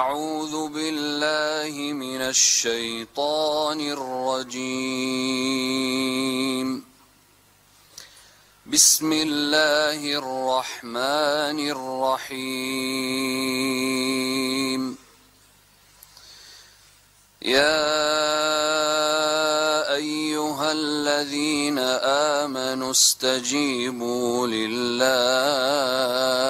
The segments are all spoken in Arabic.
أعوذ بالله من الشيطان الرجيم. بسم الله الرحمن الرحيم. يا أيها الذين آمنوا استجيبوا لله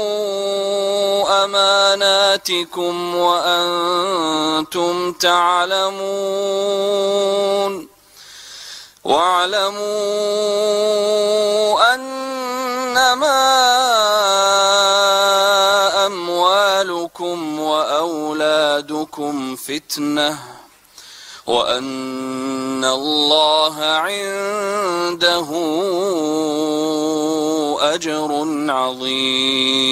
أماناتكم وأنتم تعلمون واعلموا أنما أموالكم وأولادكم فتنة وأن الله عنده أجر عظيم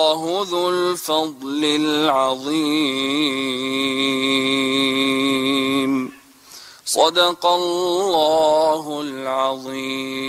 ذو الفضل العظيم. صدق الله العظيم.